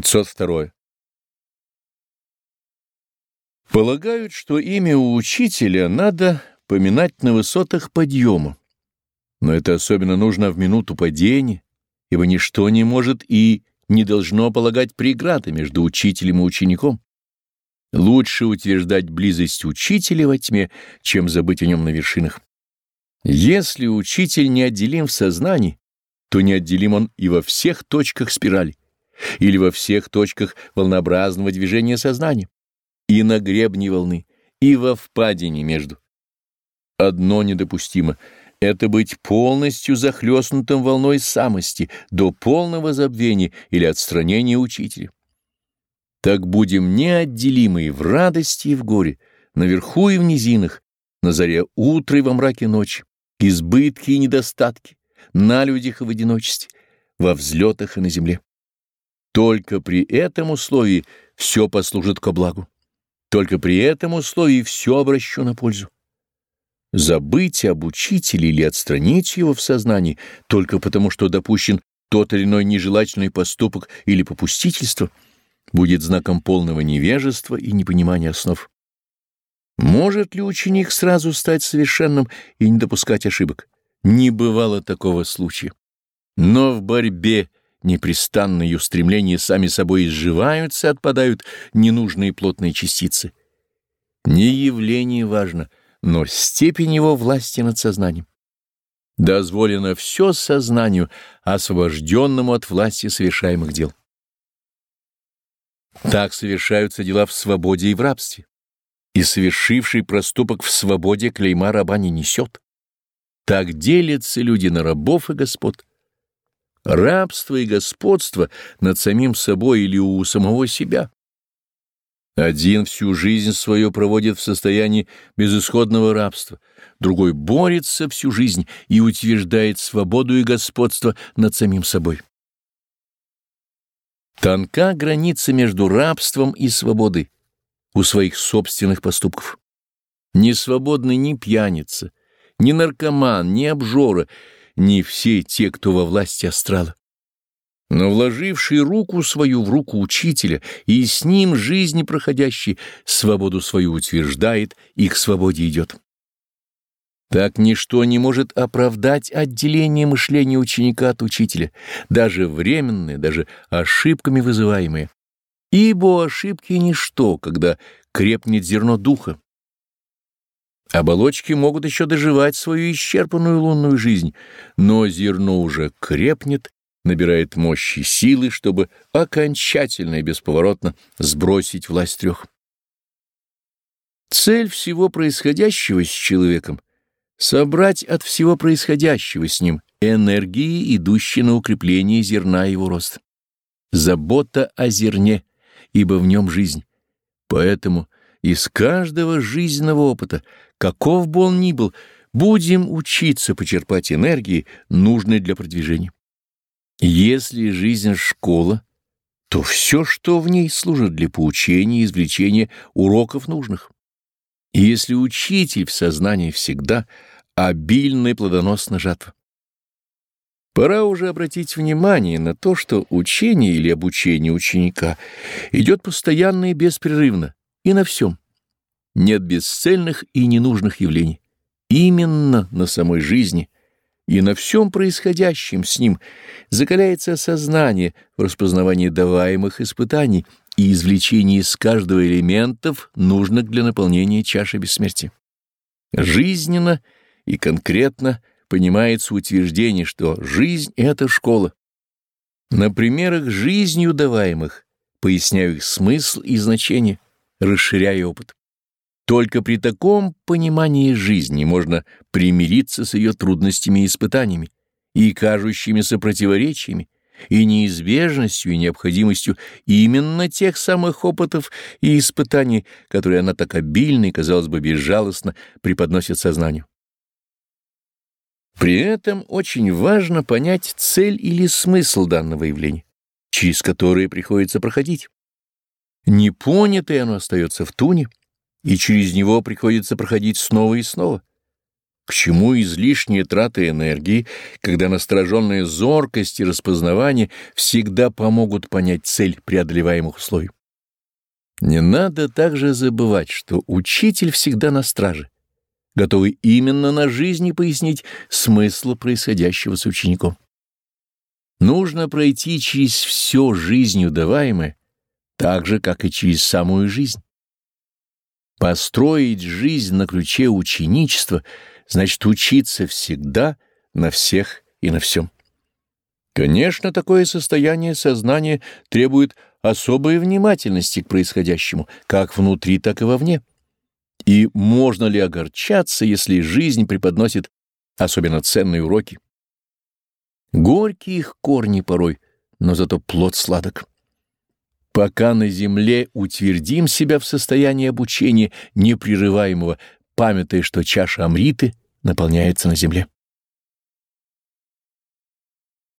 502. Полагают, что имя у учителя надо поминать на высотах подъема. Но это особенно нужно в минуту падения, ибо ничто не может и не должно полагать преграды между учителем и учеником. Лучше утверждать близость учителя во тьме, чем забыть о нем на вершинах. Если учитель неотделим в сознании, то неотделим он и во всех точках спирали или во всех точках волнообразного движения сознания, и на гребне волны, и во впадине между. Одно недопустимо — это быть полностью захлестнутым волной самости до полного забвения или отстранения учителя. Так будем неотделимы и в радости, и в горе, наверху и в низинах, на заре утра и во мраке ночи, избытки и недостатки, на людях и в одиночестве, во взлетах и на земле. Только при этом условии все послужит ко благу. Только при этом условии все обращу на пользу. Забыть об учителе или отстранить его в сознании только потому, что допущен тот или иной нежелательный поступок или попустительство, будет знаком полного невежества и непонимания основ. Может ли ученик сразу стать совершенным и не допускать ошибок? Не бывало такого случая. Но в борьбе непрестанные устремления сами собой изживаются, отпадают ненужные плотные частицы. Не явление важно, но степень его власти над сознанием. Дозволено все сознанию, освобожденному от власти совершаемых дел. Так совершаются дела в свободе и в рабстве, и совершивший проступок в свободе клейма раба не несет. Так делятся люди на рабов и господ. Рабство и господство над самим собой или у самого себя. Один всю жизнь свою проводит в состоянии безысходного рабства, другой борется всю жизнь и утверждает свободу и господство над самим собой. Тонка граница между рабством и свободой у своих собственных поступков. Не свободны ни пьяница, ни наркоман, ни обжора, не все те, кто во власти астрала. Но вложивший руку свою в руку учителя и с ним жизни проходящий свободу свою утверждает и к свободе идет. Так ничто не может оправдать отделение мышления ученика от учителя, даже временное, даже ошибками вызываемые. Ибо ошибки — ничто, когда крепнет зерно духа. Оболочки могут еще доживать свою исчерпанную лунную жизнь, но зерно уже крепнет, набирает мощи силы, чтобы окончательно и бесповоротно сбросить власть трех. Цель всего происходящего с человеком — собрать от всего происходящего с ним энергии, идущие на укрепление зерна его роста. Забота о зерне, ибо в нем жизнь. Поэтому из каждого жизненного опыта, каков бы он ни был, будем учиться почерпать энергии, нужной для продвижения. Если жизнь — школа, то все, что в ней служит для поучения и извлечения уроков нужных. И если учитель в сознании всегда, обильно и плодоносна жатва. Пора уже обратить внимание на то, что учение или обучение ученика идет постоянно и беспрерывно, и на всем. Нет бесцельных и ненужных явлений. Именно на самой жизни и на всем происходящем с ним закаляется сознание в распознавании даваемых испытаний и извлечении из каждого элементов, нужных для наполнения чаши бессмертия. Жизненно и конкретно понимается утверждение, что жизнь — это школа. На примерах жизнью даваемых поясняю их смысл и значение расширяя опыт. Только при таком понимании жизни можно примириться с ее трудностями и испытаниями, и кажущимися противоречиями, и неизбежностью, и необходимостью именно тех самых опытов и испытаний, которые она так обильно и, казалось бы, безжалостно преподносит сознанию. При этом очень важно понять цель или смысл данного явления, через которые приходится проходить. Непонятое оно остается в туне, и через него приходится проходить снова и снова. К чему излишние траты энергии, когда настороженная зоркость и распознавание всегда помогут понять цель преодолеваемых условий? Не надо также забывать, что учитель всегда на страже, готовый именно на жизни пояснить смысл происходящего с учеником. Нужно пройти через все жизнью даваемое, так же, как и через самую жизнь. Построить жизнь на ключе ученичества значит учиться всегда, на всех и на всем. Конечно, такое состояние сознания требует особой внимательности к происходящему, как внутри, так и вовне. И можно ли огорчаться, если жизнь преподносит особенно ценные уроки? Горькие их корни порой, но зато плод сладок. Пока на земле утвердим себя в состоянии обучения непрерываемого, памятая, что чаша Амриты наполняется на земле.